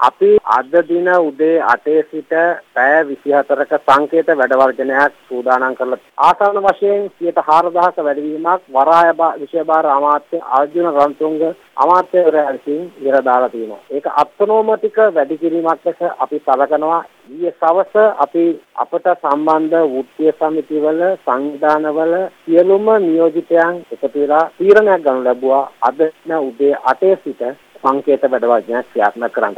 අපි අද දින උදේ 8 සිට පැය 24ක සංකේත වැඩවර්ජනයක් සූදානම් කරලා ආසන්න වශයෙන් 4000ක වැඩිවීමක් වරාය විෂයභාර අමාත්‍ය අර්ජුන රන්තුංග අමාත්‍යවරයා විසින් ඉර දාලා තියෙනවා. ඒක අත්නෝමතික වැඩි කිරීමක් ලෙස අපි සලකනවා. ඊයේ සවස අපි අපට සම්බන්ධ වෘත්තීය සමිතිවල සංවිධානවල සියලුම නියෝජිතයන් එකතු වෙලා තීරණයක් ගනු ලැබුවා. අද උදේ 8 සිට සංකේත වැඩවර්ජනයක් ක්‍රියාත්මක කරන්නයි.